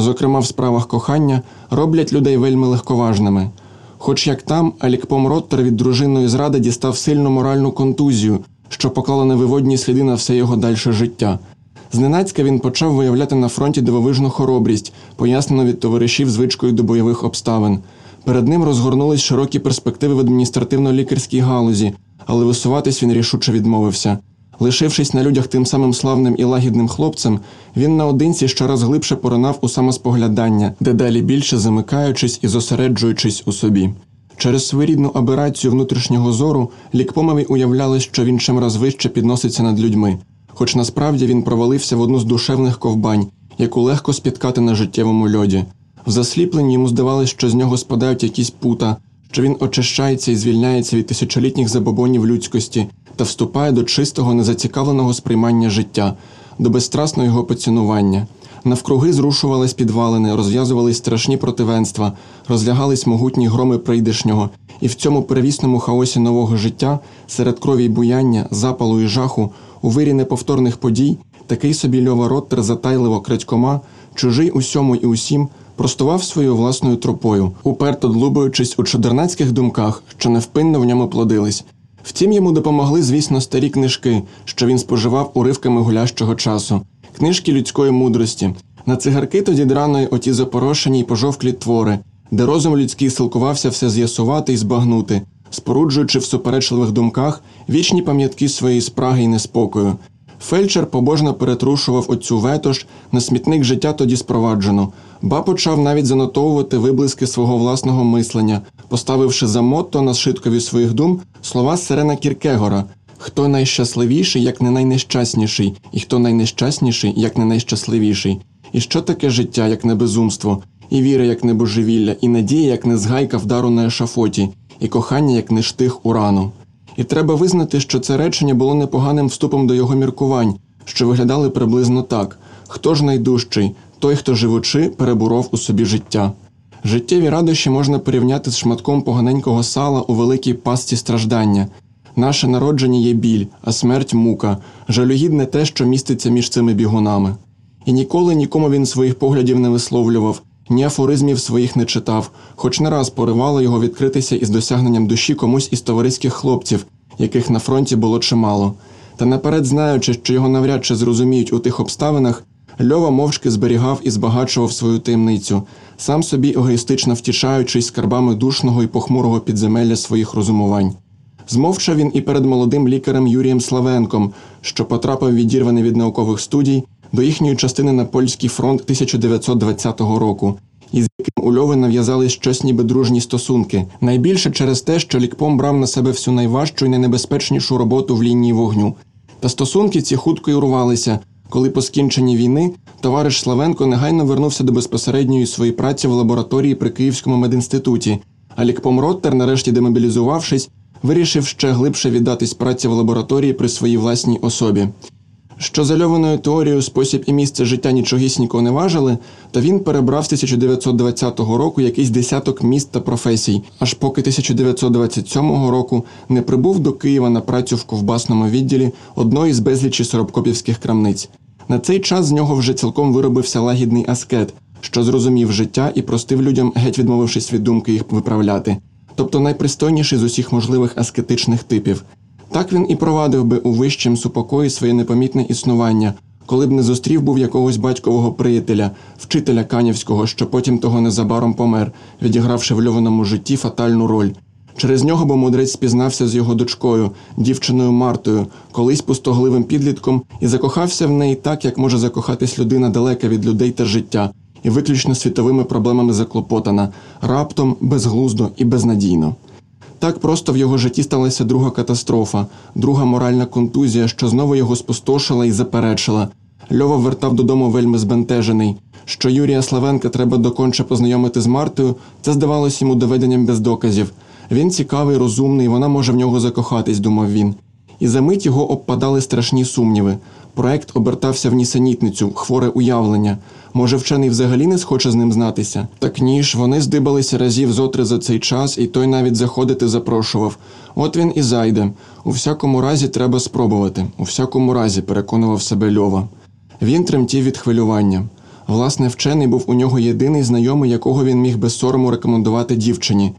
зокрема в справах кохання, роблять людей вельми легковажними. Хоч як там, Алікпом Роттер від дружинної зради дістав сильну моральну контузію, що поклала невиводні сліди на все його дальше життя. Зненацька він почав виявляти на фронті дивовижну хоробрість, пояснену від товаришів звичкою до бойових обставин. Перед ним розгорнулись широкі перспективи в адміністративно-лікарській галузі, але висуватись він рішуче відмовився. Лишившись на людях тим самим славним і лагідним хлопцем, він наодинці щораз глибше поринав у самоспоглядання, дедалі більше замикаючись і зосереджуючись у собі. Через своєрідну аберацію внутрішнього зору лікпомові уявляли, що він чимраз вище підноситься над людьми, хоч насправді він провалився в одну з душевних ковбань, яку легко спіткати на життєвому льоді. В засліпленні йому здавалось, що з нього спадають якісь пута, що він очищається і звільняється від тисячолітніх забобонів людськості та вступає до чистого, незацікавленого сприймання життя, до безстрасного його поцінування. Навкруги зрушувались підвалини, розв'язувались страшні противенства, розлягались могутні громи прийдешнього, і в цьому перевісному хаосі нового життя, серед крові й буяння, запалу і жаху, у вирі неповторних подій, такий собі Льова Роттер затайливо крадькома, чужий усьому і усім, простував своєю власною тропою, уперто длубаючись у чудернацьких думках, що невпинно в ньому плодились. Втім, йому допомогли, звісно, старі книжки, що він споживав уривками гулящого часу, книжки людської мудрості, на цигарки тоді драної оті запорошені й пожовклі твори, де розум людський силкувався все з'ясувати і збагнути, споруджуючи в суперечливих думках вічні пам'ятки своєї спраги й неспокою. Фельдшер побожно перетрушував оцю ветош, на смітник життя тоді спроваджено, ба почав навіть занотовувати виблиски свого власного мислення, поставивши за мотто на шиткові своїх дум слова Сирена Кіркегора хто найщасливіший, як не найнещасніший, і хто найнещасніший, як не найщасливіший. І що таке життя, як не безумство, і віра, як не божевілля, і надія, як не згайка вдару на ешафоті, і кохання, як не штих урану. І треба визнати, що це речення було непоганим вступом до його міркувань, що виглядали приблизно так: хто ж найдужчий, той, хто живучи, переборов у собі життя. Життєві радощі можна порівняти з шматком поганенького сала у великій пастці страждання. Наше народження є біль, а смерть мука, жалюгідне те, що міститься між цими бігунами. І ніколи нікому він своїх поглядів не висловлював, ні афоризмів своїх не читав, хоч не раз поривало його відкритися із досягненням душі комусь із товариських хлопців, яких на фронті було чимало. Та наперед знаючи, що його навряд чи зрозуміють у тих обставинах, Льова мовчки зберігав і збагачував свою таємницю, сам собі егоїстично втішаючись скарбами душного і похмурого підземелля своїх розумувань. Змовчав він і перед молодим лікарем Юрієм Славенком, що потрапив відірваний від наукових студій до їхньої частини на польський фронт 1920 року, із яким у Льови нав'язали щось ніби дружні стосунки, найбільше через те, що лікпом брав на себе всю найважчу і найнебезпечнішу роботу в лінії вогню. Та стосунки ці хутко й урвалися, коли по скінченні війни товариш Славенко негайно вернувся до безпосередньої своєї праці в лабораторії при Київському медінституті, а лікпом Роттер, нарешті демобілізувавшись, вирішив ще глибше віддатись праці в лабораторії при своїй власній особі. Що зальованою теорією спосіб і місце життя нічогісінько не важили, то він перебрав з 1920 року якийсь десяток міст та професій, аж поки 1927 року не прибув до Києва на працю в ковбасному відділі одної з безлічі соробкопівських крамниць. На цей час з нього вже цілком виробився лагідний аскет, що зрозумів життя і простив людям, геть відмовившись від думки їх виправляти тобто найпристойніший з усіх можливих аскетичних типів. Так він і провадив би у вищім супокої своє непомітне існування, коли б не зустрів був якогось батькового приятеля, вчителя канівського, що потім того незабаром помер, відігравши в льованому житті фатальну роль. Через нього бо мудрець спізнався з його дочкою, дівчиною Мартою, колись пустогливим підлітком, і закохався в неї так, як може закохатись людина далека від людей та життя, і виключно світовими проблемами заклопотана, раптом, безглуздо і безнадійно. Так просто в його житті сталася друга катастрофа, друга моральна контузія, що знову його спустошила і заперечила. Льова вертав додому вельми збентежений. Що Юрія Славенка треба доконче познайомити з Мартою, це здавалось йому доведенням без доказів. Він цікавий, розумний, вона може в нього закохатись, думав він. І за мить його обпадали страшні сумніви. Проект обертався в нісенітницю, хворе уявлення. Може, вчений взагалі не схоче з ним знатися? Так ні ж, вони здибалися разів зотри за цей час, і той навіть заходити запрошував. От він і зайде. У всякому разі треба спробувати. У всякому разі, переконував себе Льова. Він тремтів від хвилювання. Власне, вчений був у нього єдиний знайомий, якого він міг без сорому рекомендувати дівчині.